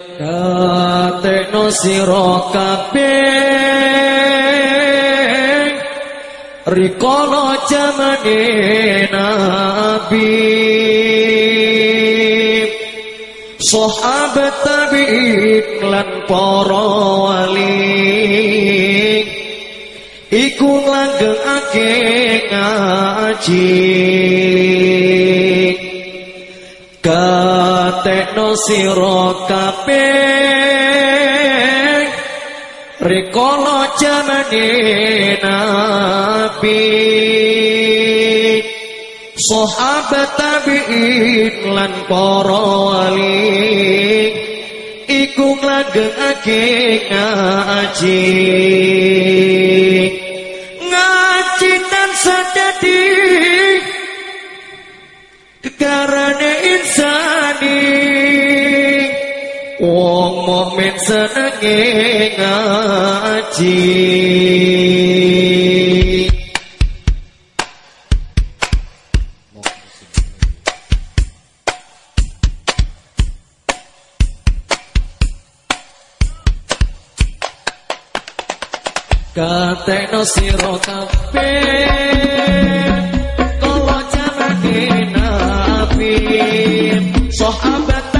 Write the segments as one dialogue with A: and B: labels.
A: Katekno sira kabeh. Rikala jamane nabi. Sahabat tabi'in lan para wali. Iku langgengake ngaji katekno sira kabeh. Rikala jamane nabi. Sahabat tabi'in lan para wali. Iku langgengake ngaji. Ngaji tan sadadi mukmin senenge ngaji. Katekno sira kabeh kala jamane nabi sahabat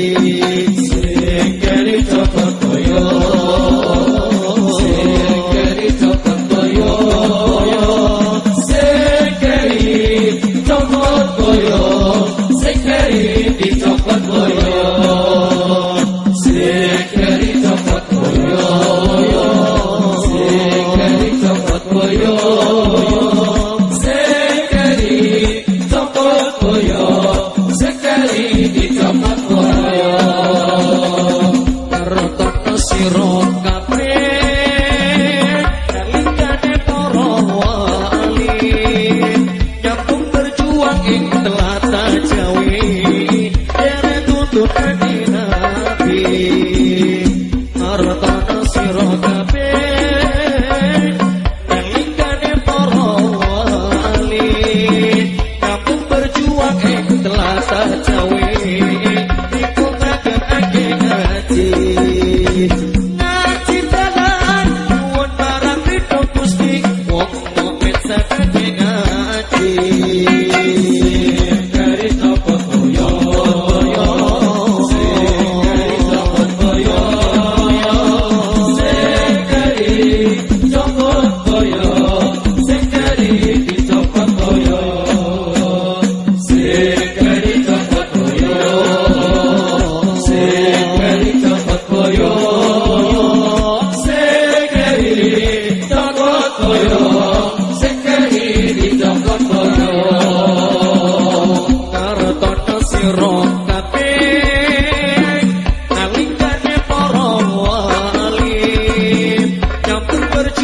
A: berjuang eh telah saja.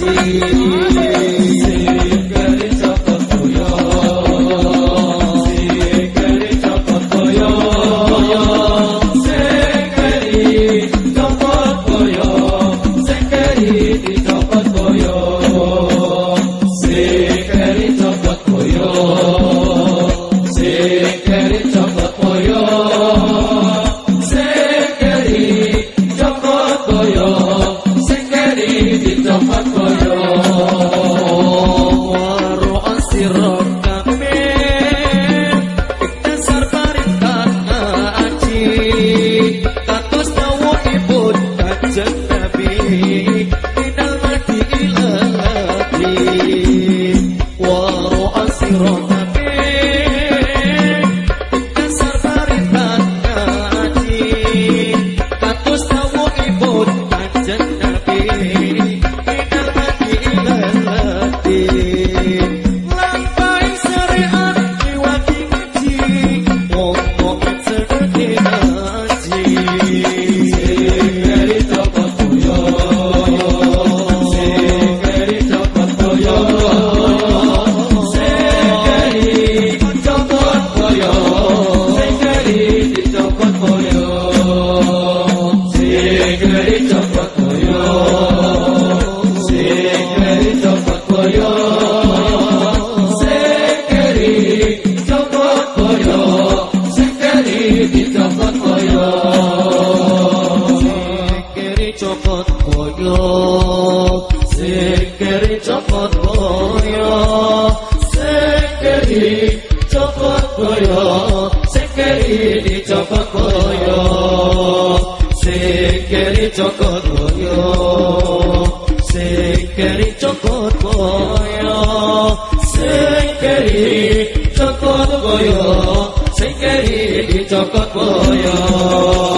A: ngaji koyo sekeri cepet koyo sekeri dicepet koyo sekeri cepet koyo sekeri cepet koyo sekeri cepet koyo sekeri dicepet koyo.